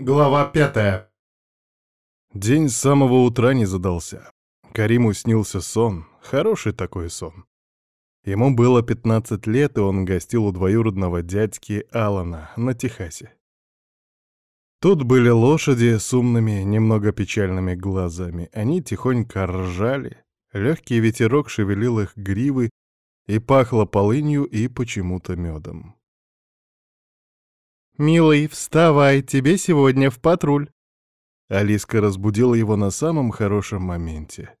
Глава пятая. День с самого утра не задался. Кариму снился сон, хороший такой сон. Ему было 15 лет, и он гостил у двоюродного дядьки Алана на Техасе. Тут были лошади с умными, немного печальными глазами. Они тихонько ржали, легкий ветерок шевелил их гривы, и пахло полынью и почему-то медом. «Милый, вставай, тебе сегодня в патруль!» Алиска разбудила его на самом хорошем моменте.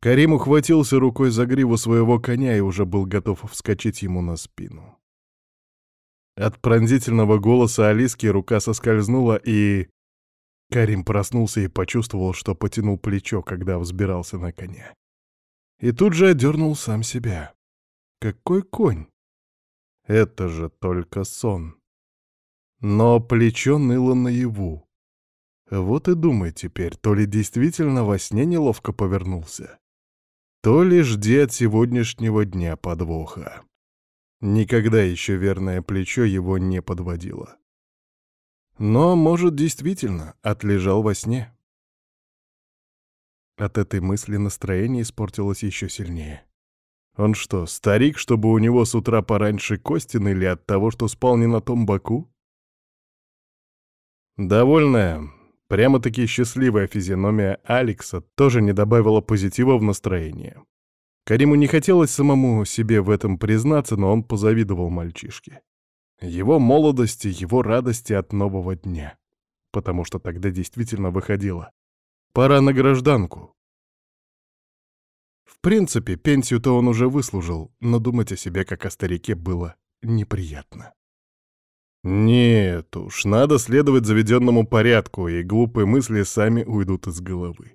Карим ухватился рукой за гриву своего коня и уже был готов вскочить ему на спину. От пронзительного голоса Алиски рука соскользнула, и... Карим проснулся и почувствовал, что потянул плечо, когда взбирался на коня. И тут же одернул сам себя. Какой конь? Это же только сон. Но плечо ныло наяву. Вот и думай теперь, то ли действительно во сне неловко повернулся, то ли жди от сегодняшнего дня подвоха. Никогда еще верное плечо его не подводило. Но, может, действительно, отлежал во сне. От этой мысли настроение испортилось еще сильнее. Он что, старик, чтобы у него с утра пораньше кости ныли от того, что спал не на том боку? Довольная, прямо-таки счастливая физиономия Алекса тоже не добавила позитива в настроение. Кариму не хотелось самому себе в этом признаться, но он позавидовал мальчишке. Его молодости, его радости от нового дня. Потому что тогда действительно выходило. Пора на гражданку. В принципе, пенсию-то он уже выслужил, но думать о себе как о старике было неприятно. Нет уж, надо следовать заведенному порядку, и глупые мысли сами уйдут из головы.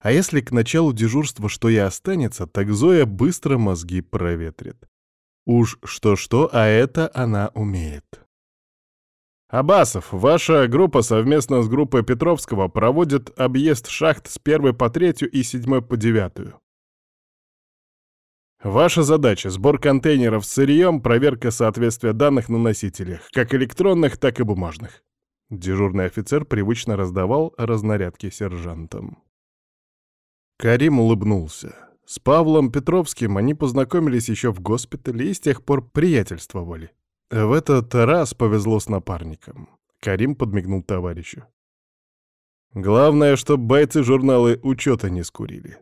А если к началу дежурства что и останется, так Зоя быстро мозги проветрит. Уж что-что, а это она умеет. «Абасов, ваша группа совместно с группой Петровского проводит объезд шахт с первой по третью и седьмой по девятую. Ваша задача — сбор контейнеров с сырьем, проверка соответствия данных на носителях, как электронных, так и бумажных. Дежурный офицер привычно раздавал разнарядки сержантам. Карим улыбнулся. С Павлом Петровским они познакомились еще в госпитале и с тех пор приятельствовали. В этот раз повезло с напарником. Карим подмигнул товарищу. Главное, чтобы бойцы журналы учета не скурили.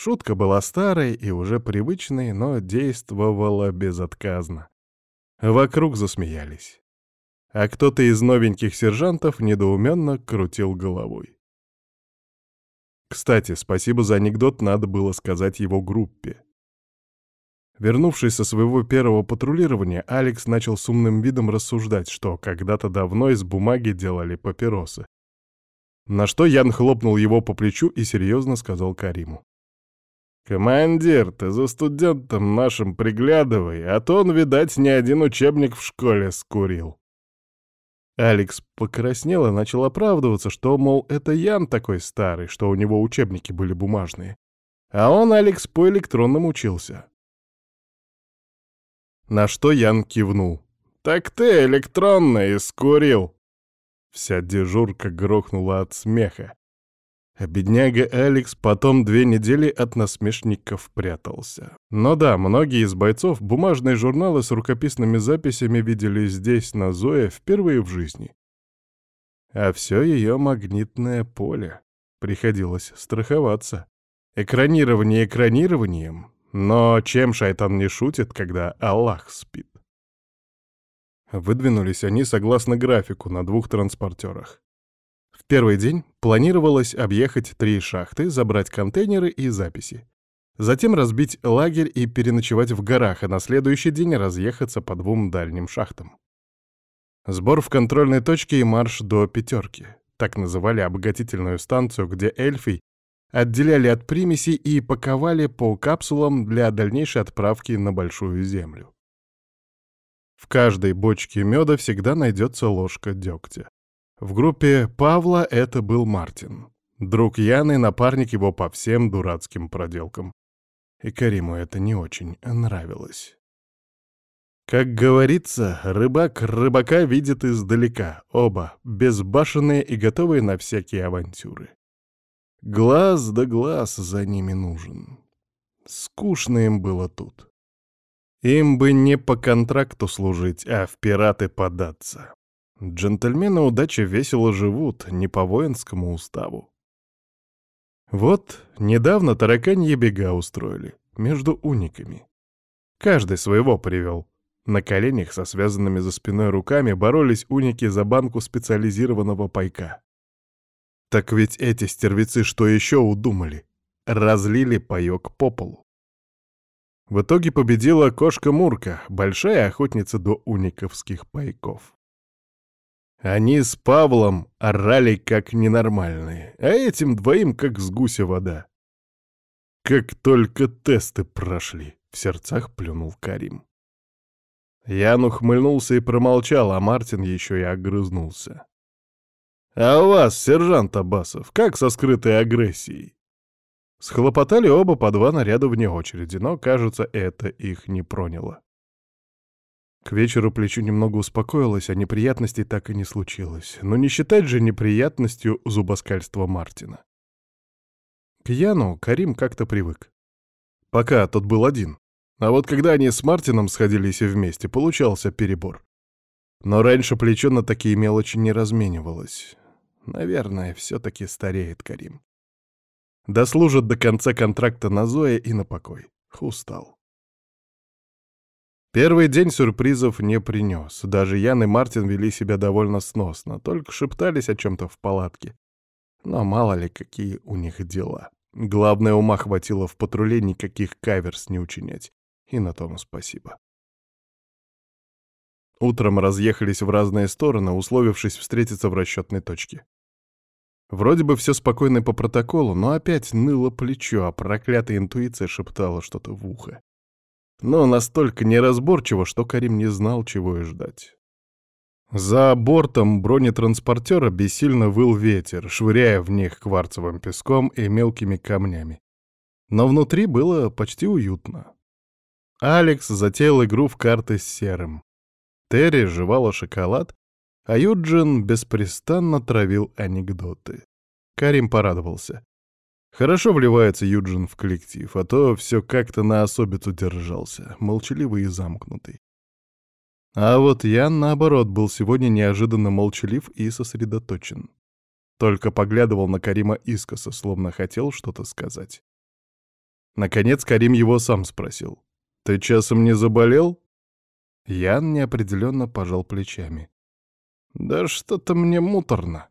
Шутка была старой и уже привычной, но действовала безотказно. Вокруг засмеялись. А кто-то из новеньких сержантов недоуменно крутил головой. Кстати, спасибо за анекдот надо было сказать его группе. Вернувшись со своего первого патрулирования, Алекс начал с умным видом рассуждать, что когда-то давно из бумаги делали папиросы. На что Ян хлопнул его по плечу и серьезно сказал Кариму. «Командир, ты за студентом нашим приглядывай, а то он, видать, ни один учебник в школе скурил». Алекс покраснел и начал оправдываться, что, мол, это Ян такой старый, что у него учебники были бумажные. А он, Алекс, по электронным учился. На что Ян кивнул. «Так ты электронный скурил!» Вся дежурка грохнула от смеха. А бедняга Алекс потом две недели от насмешников прятался. Но да, многие из бойцов бумажные журналы с рукописными записями видели здесь, на Зое, впервые в жизни. А все ее магнитное поле. Приходилось страховаться. Экранирование экранированием, но чем шайтан не шутит, когда Аллах спит? Выдвинулись они согласно графику на двух транспортерах первый день планировалось объехать три шахты, забрать контейнеры и записи. Затем разбить лагерь и переночевать в горах, а на следующий день разъехаться по двум дальним шахтам. Сбор в контрольной точке и марш до пятерки. Так называли обогатительную станцию, где эльфий отделяли от примесей и паковали по капсулам для дальнейшей отправки на Большую Землю. В каждой бочке меда всегда найдется ложка дегтя. В группе Павла это был Мартин. Друг Яны, напарник его по всем дурацким проделкам. И Кариму это не очень нравилось. Как говорится, рыбак рыбака видит издалека, оба, безбашенные и готовые на всякие авантюры. Глаз да глаз за ними нужен. Скучно им было тут. Им бы не по контракту служить, а в пираты податься. Джентльмены удачи весело живут, не по воинскому уставу. Вот недавно тараканье бега устроили между униками. Каждый своего привел. На коленях со связанными за спиной руками боролись уники за банку специализированного пайка. Так ведь эти стервецы что еще удумали? Разлили паёк по полу. В итоге победила кошка Мурка, большая охотница до униковских пайков. Они с Павлом орали как ненормальные, а этим двоим как с гуся вода. Как только тесты прошли, в сердцах плюнул Карим. Ян ухмыльнулся и промолчал, а Мартин еще и огрызнулся. «А у вас, сержант Абасов, как со скрытой агрессией?» Схлопотали оба по два наряда вне очереди, но, кажется, это их не проняло. К вечеру плечо немного успокоилось, а неприятностей так и не случилось. Но не считать же неприятностью зубоскальства Мартина. К Яну Карим как-то привык. Пока тот был один. А вот когда они с Мартином сходились вместе, получался перебор. Но раньше плечо на такие мелочи не разменивалось. Наверное, все-таки стареет Карим. Дослужит до конца контракта на Зоя и на покой. Устал. Первый день сюрпризов не принес. Даже Ян и Мартин вели себя довольно сносно, только шептались о чем-то в палатке. Но мало ли, какие у них дела. Главное, ума хватило в патруле никаких каверс не учинять. И на том спасибо. Утром разъехались в разные стороны, условившись встретиться в расчетной точке. Вроде бы все спокойно по протоколу, но опять ныло плечо, а проклятая интуиция шептала что-то в ухо. Но настолько неразборчиво, что Карим не знал, чего и ждать. За бортом бронетранспортера бессильно выл ветер, швыряя в них кварцевым песком и мелкими камнями. Но внутри было почти уютно. Алекс затеял игру в карты с серым. Терри жевала шоколад, а Юджин беспрестанно травил анекдоты. Карим порадовался. Хорошо вливается Юджин в коллектив, а то все как-то на особицу держался, молчаливый и замкнутый. А вот Ян, наоборот, был сегодня неожиданно молчалив и сосредоточен. Только поглядывал на Карима искоса, словно хотел что-то сказать. Наконец Карим его сам спросил. «Ты часом не заболел?» Ян неопределенно пожал плечами. «Да что-то мне муторно».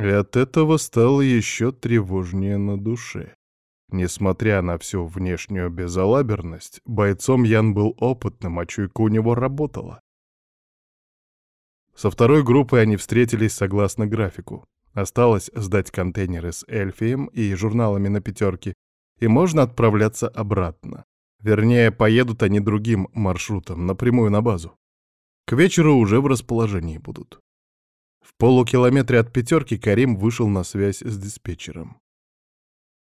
И от этого стало еще тревожнее на душе. Несмотря на всю внешнюю безалаберность, бойцом Ян был опытным, а чуйка у него работала. Со второй группой они встретились согласно графику. Осталось сдать контейнеры с эльфием и журналами на пятерке, и можно отправляться обратно. Вернее, поедут они другим маршрутом, напрямую на базу. К вечеру уже в расположении будут. В полукилометре от пятерки Карим вышел на связь с диспетчером.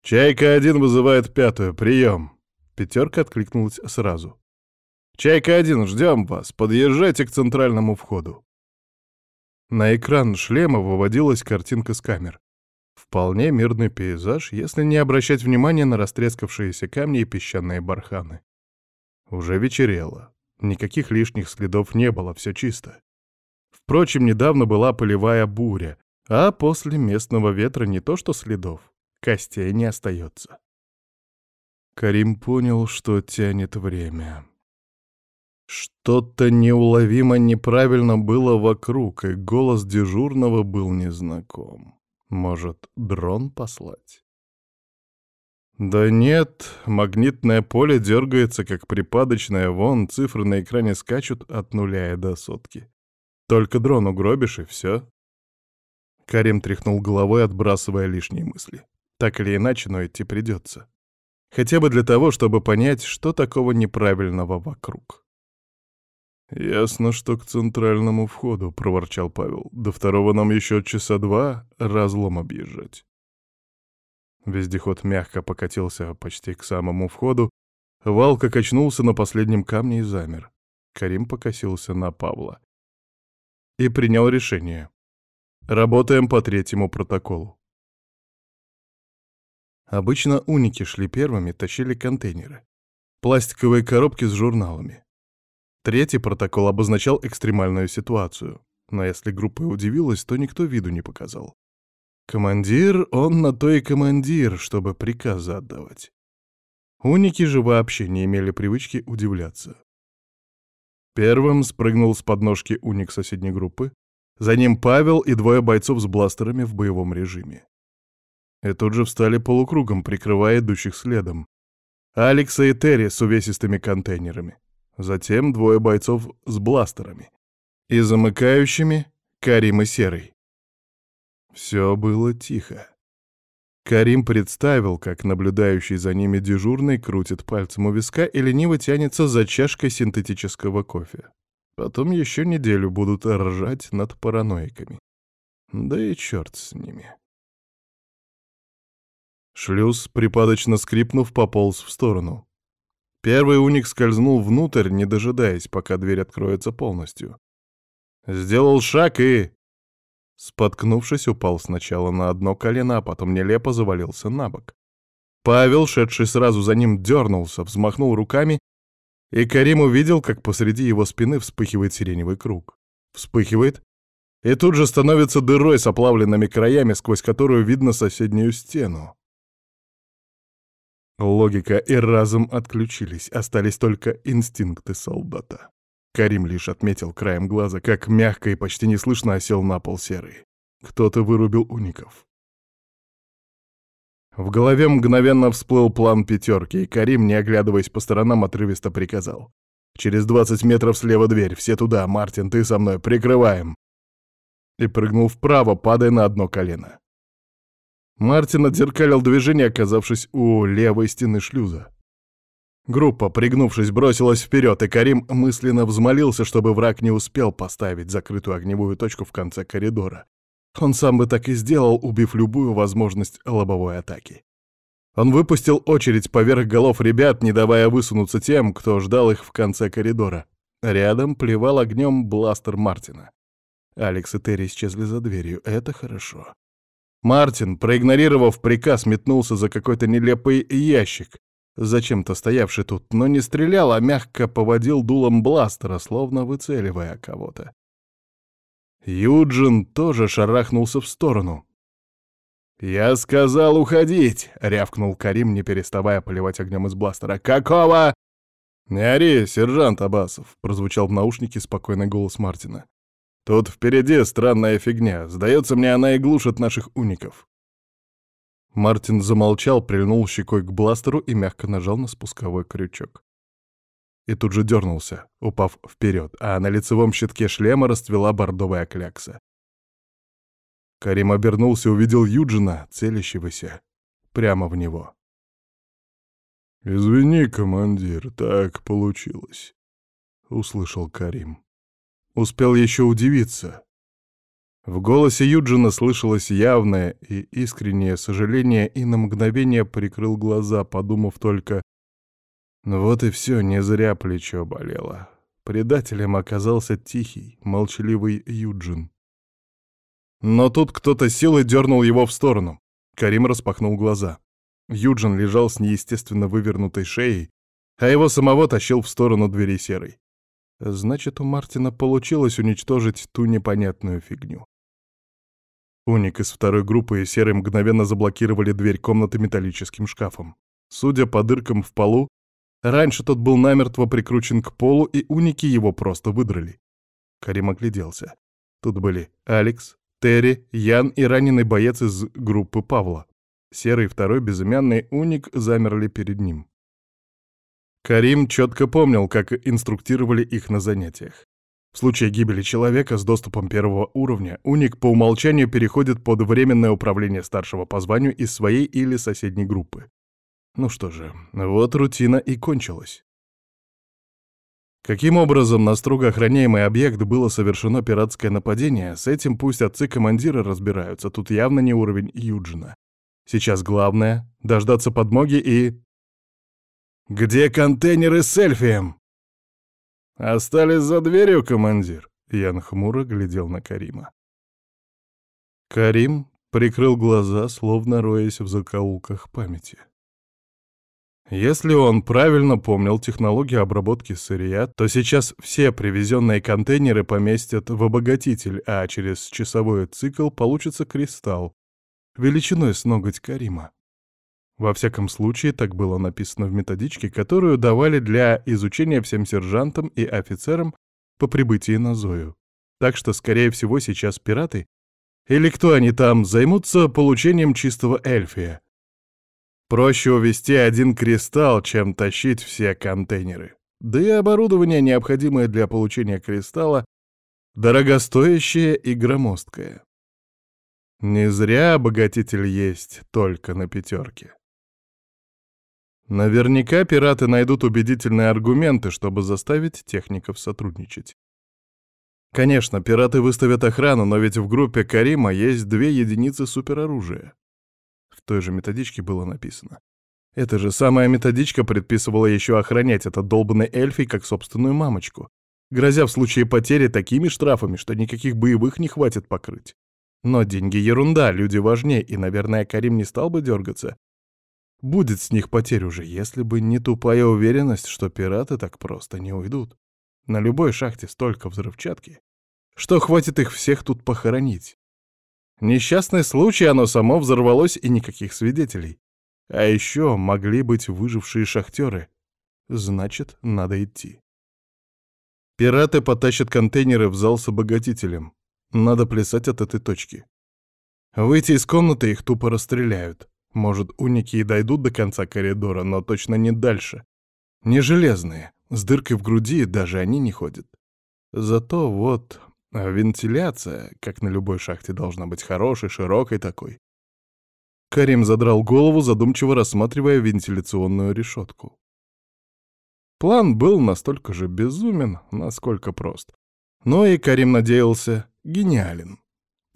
«Чайка-1 вызывает пятую, прием!» Пятерка откликнулась сразу. «Чайка-1, ждем вас, подъезжайте к центральному входу». На экран шлема выводилась картинка с камер. Вполне мирный пейзаж, если не обращать внимания на растрескавшиеся камни и песчаные барханы. Уже вечерело. Никаких лишних следов не было, все чисто. Впрочем, недавно была полевая буря, а после местного ветра не то что следов, костей не остается. Карим понял, что тянет время. Что-то неуловимо неправильно было вокруг, и голос дежурного был незнаком. Может, дрон послать? Да нет, магнитное поле дергается, как припадочное, вон цифры на экране скачут от нуля и до сотки. Только дрон угробишь, и все. Карим тряхнул головой, отбрасывая лишние мысли. Так или иначе, но идти придется. Хотя бы для того, чтобы понять, что такого неправильного вокруг. «Ясно, что к центральному входу», — проворчал Павел. «До второго нам еще часа два разлом объезжать». Вездеход мягко покатился почти к самому входу, Валка качнулся на последнем камне и замер. Карим покосился на Павла. И принял решение. Работаем по третьему протоколу. Обычно уники шли первыми, тащили контейнеры. Пластиковые коробки с журналами. Третий протокол обозначал экстремальную ситуацию. Но если группа удивилась, то никто виду не показал. Командир, он на то и командир, чтобы приказы отдавать. Уники же вообще не имели привычки удивляться. Первым спрыгнул с подножки уник соседней группы, за ним Павел и двое бойцов с бластерами в боевом режиме. И тут же встали полукругом, прикрывая идущих следом. Алекса и Терри с увесистыми контейнерами. Затем двое бойцов с бластерами. И замыкающими Карим и Серый. Все было тихо. Карим представил, как наблюдающий за ними дежурный крутит пальцем у виска и лениво тянется за чашкой синтетического кофе. Потом еще неделю будут ржать над параноиками. Да и черт с ними. Шлюз, припадочно скрипнув, пополз в сторону. Первый уник скользнул внутрь, не дожидаясь, пока дверь откроется полностью. Сделал шаг и... Споткнувшись, упал сначала на одно колено, а потом нелепо завалился на бок. Павел, шедший сразу за ним, дернулся, взмахнул руками, и Карим увидел, как посреди его спины вспыхивает сиреневый круг. Вспыхивает, и тут же становится дырой с оплавленными краями, сквозь которую видно соседнюю стену. Логика и разум отключились, остались только инстинкты солдата. Карим лишь отметил краем глаза, как мягко и почти неслышно осел на пол серый. Кто-то вырубил уников. В голове мгновенно всплыл план пятерки, и Карим, не оглядываясь по сторонам, отрывисто приказал. «Через двадцать метров слева дверь, все туда, Мартин, ты со мной, прикрываем!» И прыгнул вправо, падая на одно колено. Мартин отзеркалил движение, оказавшись у левой стены шлюза. Группа, пригнувшись, бросилась вперед, и Карим мысленно взмолился, чтобы враг не успел поставить закрытую огневую точку в конце коридора. Он сам бы так и сделал, убив любую возможность лобовой атаки. Он выпустил очередь поверх голов ребят, не давая высунуться тем, кто ждал их в конце коридора. Рядом плевал огнем бластер Мартина. Алекс и Терри исчезли за дверью. Это хорошо. Мартин, проигнорировав приказ, метнулся за какой-то нелепый ящик, зачем-то стоявший тут, но не стрелял, а мягко поводил дулом бластера, словно выцеливая кого-то. Юджин тоже шарахнулся в сторону. «Я сказал уходить!» — рявкнул Карим, не переставая поливать огнем из бластера. «Какого?» «Не ори, сержант Абасов!» — прозвучал в наушнике спокойный голос Мартина. «Тут впереди странная фигня. Сдается мне, она и глушит наших уников». Мартин замолчал, прильнул щекой к бластеру и мягко нажал на спусковой крючок. И тут же дернулся, упав вперед, а на лицевом щитке шлема расцвела бордовая клякса. Карим обернулся увидел Юджина, целящегося прямо в него. «Извини, командир, так получилось», — услышал Карим. Успел еще удивиться. В голосе Юджина слышалось явное и искреннее сожаление, и на мгновение прикрыл глаза, подумав только «Ну вот и все, не зря плечо болело». Предателем оказался тихий, молчаливый Юджин. Но тут кто-то силой дернул его в сторону. Карим распахнул глаза. Юджин лежал с неестественно вывернутой шеей, а его самого тащил в сторону двери серой. Значит, у Мартина получилось уничтожить ту непонятную фигню. Уник из второй группы и Серый мгновенно заблокировали дверь комнаты металлическим шкафом. Судя по дыркам в полу, раньше тот был намертво прикручен к полу, и уники его просто выдрали. Карим огляделся. Тут были Алекс, Терри, Ян и раненый боец из группы Павла. Серый второй безымянный уник замерли перед ним. Карим четко помнил, как инструктировали их на занятиях. В случае гибели человека с доступом первого уровня, уник по умолчанию переходит под временное управление старшего по званию из своей или соседней группы. Ну что же, вот рутина и кончилась. Каким образом на строго охраняемый объект было совершено пиратское нападение, с этим пусть отцы-командиры разбираются, тут явно не уровень Юджина. Сейчас главное — дождаться подмоги и... Где контейнеры с эльфием?» «Остались за дверью, командир», — Ян хмуро глядел на Карима. Карим прикрыл глаза, словно роясь в закоулках памяти. Если он правильно помнил технологию обработки сырья, то сейчас все привезенные контейнеры поместят в обогатитель, а через часовой цикл получится кристалл, величиной с ноготь Карима. Во всяком случае, так было написано в методичке, которую давали для изучения всем сержантам и офицерам по прибытии на Зою. Так что, скорее всего, сейчас пираты, или кто они там, займутся получением чистого эльфия. Проще увезти один кристалл, чем тащить все контейнеры. Да и оборудование, необходимое для получения кристалла, дорогостоящее и громоздкое. Не зря обогатитель есть только на пятерке. Наверняка пираты найдут убедительные аргументы, чтобы заставить техников сотрудничать. Конечно, пираты выставят охрану, но ведь в группе Карима есть две единицы супероружия. В той же методичке было написано. Эта же самая методичка предписывала еще охранять этот долбанный эльфий как собственную мамочку, грозя в случае потери такими штрафами, что никаких боевых не хватит покрыть. Но деньги ерунда, люди важнее, и, наверное, Карим не стал бы дергаться, Будет с них потерь уже, если бы не тупая уверенность, что пираты так просто не уйдут. На любой шахте столько взрывчатки, что хватит их всех тут похоронить. Несчастный случай, оно само взорвалось, и никаких свидетелей. А еще могли быть выжившие шахтеры. Значит, надо идти. Пираты потащат контейнеры в зал с обогатителем. Надо плясать от этой точки. Выйти из комнаты их тупо расстреляют. Может, уники и дойдут до конца коридора, но точно не дальше. Не железные, с дыркой в груди даже они не ходят. Зато вот вентиляция, как на любой шахте, должна быть хорошей, широкой такой. Карим задрал голову, задумчиво рассматривая вентиляционную решетку. План был настолько же безумен, насколько прост. Но и Карим надеялся, гениален.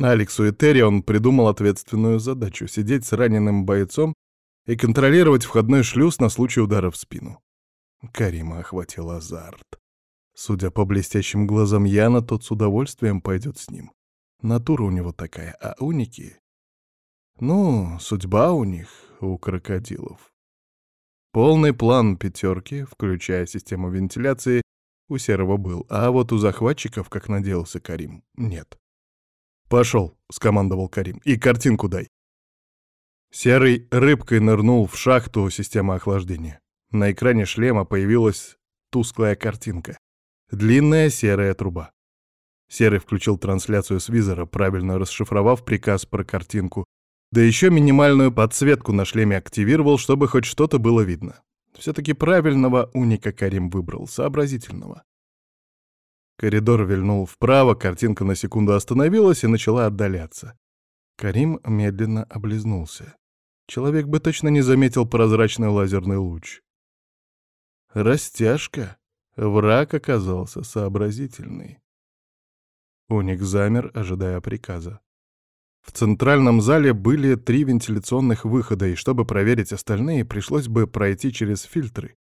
Алексу и Терри он придумал ответственную задачу — сидеть с раненым бойцом и контролировать входной шлюз на случай удара в спину. Карима охватил азарт. Судя по блестящим глазам Яна, тот с удовольствием пойдет с ним. Натура у него такая, а уники... Ну, судьба у них, у крокодилов. Полный план пятерки, включая систему вентиляции, у Серого был, а вот у захватчиков, как надеялся Карим, нет. «Пошел», — скомандовал Карим, — «и картинку дай». Серый рыбкой нырнул в шахту системы охлаждения. На экране шлема появилась тусклая картинка. Длинная серая труба. Серый включил трансляцию с визора, правильно расшифровав приказ про картинку, да еще минимальную подсветку на шлеме активировал, чтобы хоть что-то было видно. Все-таки правильного уника Карим выбрал, сообразительного. Коридор вильнул вправо, картинка на секунду остановилась и начала отдаляться. Карим медленно облизнулся. Человек бы точно не заметил прозрачный лазерный луч. Растяжка. Враг оказался сообразительный. Уник замер, ожидая приказа. В центральном зале были три вентиляционных выхода, и чтобы проверить остальные, пришлось бы пройти через фильтры,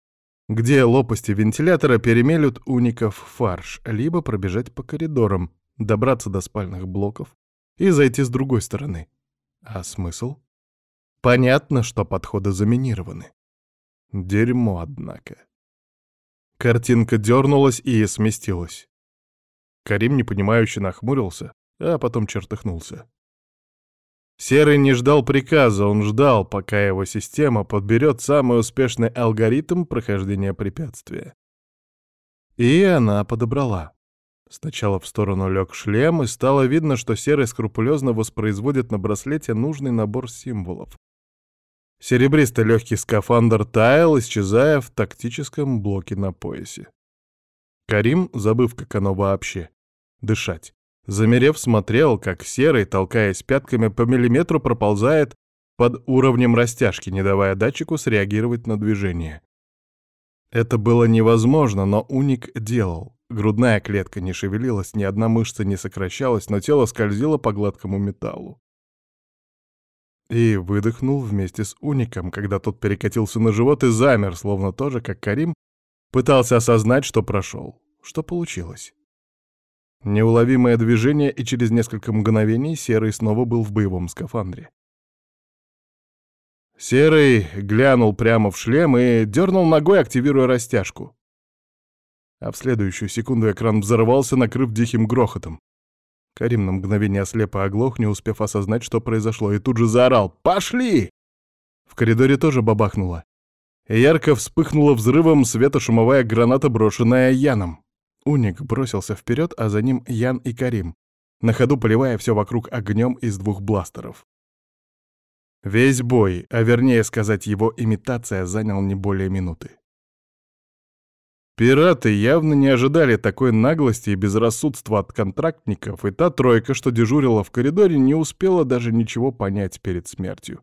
где лопасти вентилятора перемелют уников фарш, либо пробежать по коридорам, добраться до спальных блоков и зайти с другой стороны. А смысл? Понятно, что подходы заминированы. Дерьмо, однако. Картинка дернулась и сместилась. Карим непонимающе нахмурился, а потом чертыхнулся. Серый не ждал приказа, он ждал, пока его система подберет самый успешный алгоритм прохождения препятствия. И она подобрала. Сначала в сторону лег шлем, и стало видно, что Серый скрупулезно воспроизводит на браслете нужный набор символов. Серебристый легкий скафандр таял, исчезая в тактическом блоке на поясе. Карим, забыв, как оно вообще, дышать, Замерев, смотрел, как серый, толкаясь пятками, по миллиметру проползает под уровнем растяжки, не давая датчику среагировать на движение. Это было невозможно, но уник делал. Грудная клетка не шевелилась, ни одна мышца не сокращалась, но тело скользило по гладкому металлу. И выдохнул вместе с уником, когда тот перекатился на живот и замер, словно тоже, как Карим, пытался осознать, что прошел, что получилось. Неуловимое движение, и через несколько мгновений Серый снова был в боевом скафандре. Серый глянул прямо в шлем и дернул ногой, активируя растяжку. А в следующую секунду экран взорвался, накрыв диким грохотом. Карим на мгновение ослепо оглох, не успев осознать, что произошло, и тут же заорал «Пошли!». В коридоре тоже бабахнуло. ярко вспыхнула взрывом светошумовая граната, брошенная Яном. Уник бросился вперед, а за ним Ян и Карим, на ходу поливая все вокруг огнем из двух бластеров. Весь бой, а вернее сказать его имитация, занял не более минуты. Пираты явно не ожидали такой наглости и безрассудства от контрактников, и та тройка, что дежурила в коридоре, не успела даже ничего понять перед смертью.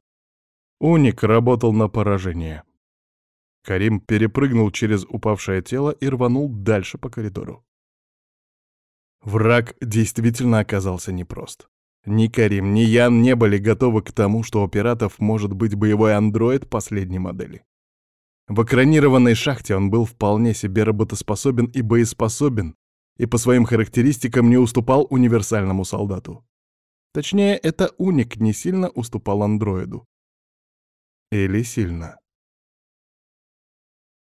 Уник работал на поражение. Карим перепрыгнул через упавшее тело и рванул дальше по коридору. Враг действительно оказался непрост. Ни Карим, ни Ян не были готовы к тому, что у пиратов может быть боевой андроид последней модели. В экранированной шахте он был вполне себе работоспособен и боеспособен, и по своим характеристикам не уступал универсальному солдату. Точнее, это уник не сильно уступал андроиду. Или сильно.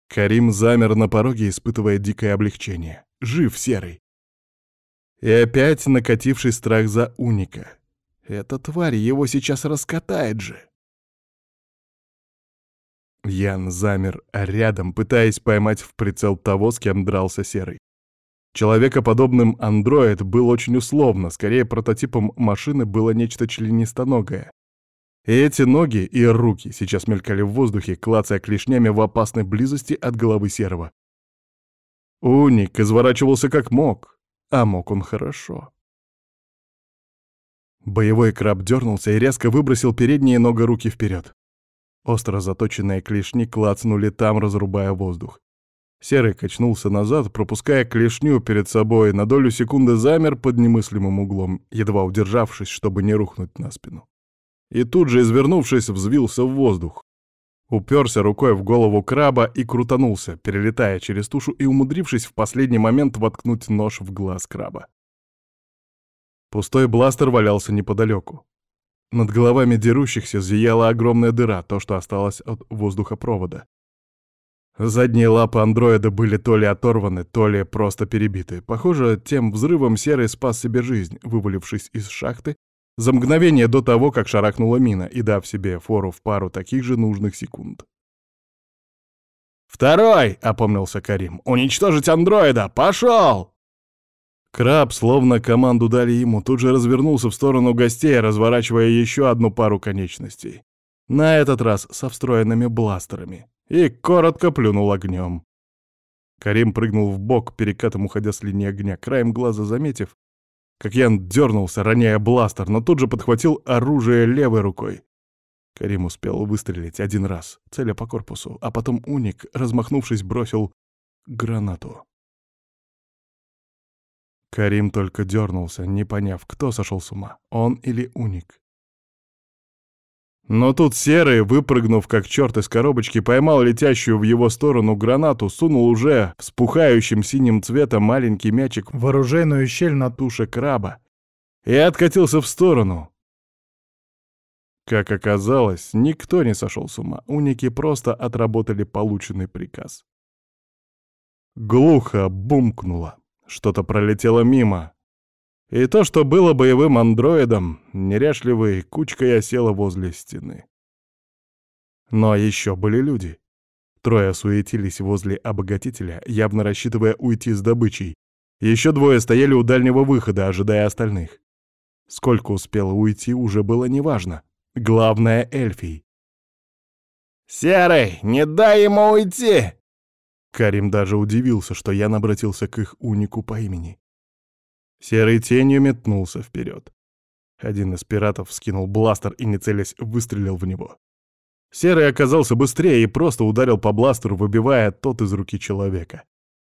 Карим замер на пороге, испытывая дикое облегчение. Жив серый. И опять накативший страх за уника. Эта тварь его сейчас раскатает же. Ян замер рядом, пытаясь поймать в прицел того, с кем дрался Серый. Человекоподобным андроид был очень условно, скорее прототипом машины было нечто членистоногое. И эти ноги и руки сейчас мелькали в воздухе, клацая клешнями в опасной близости от головы Серого. Уник изворачивался как мог, а мог он хорошо. Боевой краб дернулся и резко выбросил передние ногы руки вперед. Остро заточенные клешни клацнули там, разрубая воздух. Серый качнулся назад, пропуская клешню перед собой, на долю секунды замер под немыслимым углом, едва удержавшись, чтобы не рухнуть на спину. И тут же, извернувшись, взвился в воздух. Уперся рукой в голову краба и крутанулся, перелетая через тушу и умудрившись в последний момент воткнуть нож в глаз краба. Пустой бластер валялся неподалеку. Над головами дерущихся зияла огромная дыра, то, что осталось от воздухопровода. Задние лапы андроида были то ли оторваны, то ли просто перебиты. Похоже, тем взрывом Серый спас себе жизнь, вывалившись из шахты за мгновение до того, как шарахнула мина и дав себе фору в пару таких же нужных секунд. «Второй!» — опомнился Карим. «Уничтожить андроида! Пошел!» Краб, словно команду дали ему, тут же развернулся в сторону гостей, разворачивая еще одну пару конечностей. На этот раз со встроенными бластерами. И коротко плюнул огнем. Карим прыгнул в бок, перекатом уходя с линии огня, краем глаза заметив, как Ян дернулся, роняя бластер, но тут же подхватил оружие левой рукой. Карим успел выстрелить один раз, целя по корпусу, а потом уник, размахнувшись, бросил гранату. Карим только дернулся, не поняв, кто сошел с ума, он или уник. Но тут Серый, выпрыгнув как черт из коробочки, поймал летящую в его сторону гранату, сунул уже вспухающим синим цветом маленький мячик в оружейную щель на туше краба и откатился в сторону. Как оказалось, никто не сошел с ума, уники просто отработали полученный приказ. Глухо бумкнуло. Что-то пролетело мимо. И то, что было боевым андроидом, неряшливой кучкой осело возле стены. Но еще были люди. Трое суетились возле обогатителя, явно рассчитывая уйти с добычей. Еще двое стояли у дальнего выхода, ожидая остальных. Сколько успело уйти, уже было неважно. Главное — Эльфий. «Серый, не дай ему уйти!» Карим даже удивился, что я обратился к их унику по имени. Серый тенью метнулся вперед. Один из пиратов скинул бластер и, не целясь, выстрелил в него. Серый оказался быстрее и просто ударил по бластеру, выбивая тот из руки человека.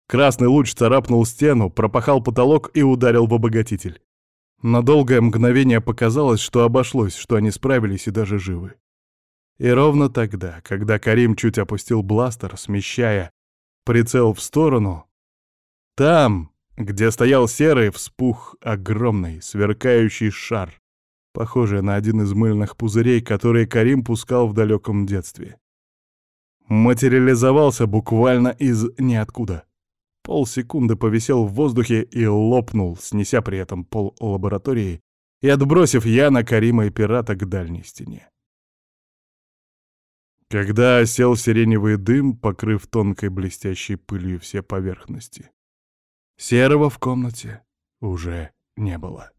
Красный луч царапнул стену, пропахал потолок и ударил в обогатитель. На долгое мгновение показалось, что обошлось, что они справились и даже живы. И ровно тогда, когда Карим чуть опустил бластер, смещая прицел в сторону, там, где стоял серый, вспух огромный, сверкающий шар, похожий на один из мыльных пузырей, которые Карим пускал в далеком детстве. Материализовался буквально из ниоткуда. Полсекунды повисел в воздухе и лопнул, снеся при этом пол лаборатории и отбросив Яна, Карима и пирата к дальней стене. Когда осел сиреневый дым, покрыв тонкой блестящей пылью все поверхности, серого в комнате уже не было.